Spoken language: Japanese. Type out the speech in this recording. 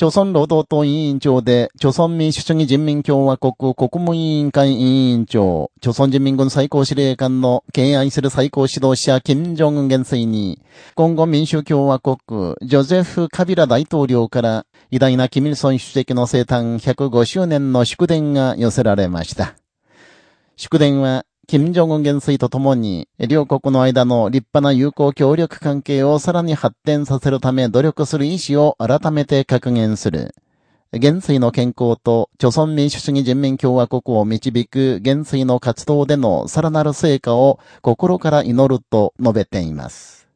朝鮮労働党委員長で、朝鮮民主主義人民共和国国務委員会委員長、朝鮮人民軍最高司令官の敬愛する最高指導者、金正恩元帥に、今後民主共和国、ジョゼフ・カビラ大統領から、偉大なキミルソン主席の生誕105周年の祝電が寄せられました。祝電は、金正恩元帥とともに、両国の間の立派な友好協力関係をさらに発展させるため努力する意思を改めて確言する。元帥の健康と、朝鮮民主主義人民共和国を導く元帥の活動でのさらなる成果を心から祈ると述べています。